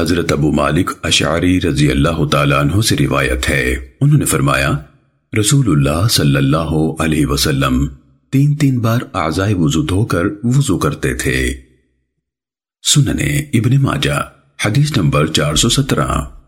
حضرت ابو مالک اشعری رضی اللہ تعالیٰ عنہ سے روایت ہے۔ انہوں نے فرمایا، رسول اللہ صلی اللہ علیہ وسلم تین تین بار اعضائے وضو دھو کر وضو کرتے تھے۔ سننے ابن ماجہ، حدیث نمبر چار سو سترہ۔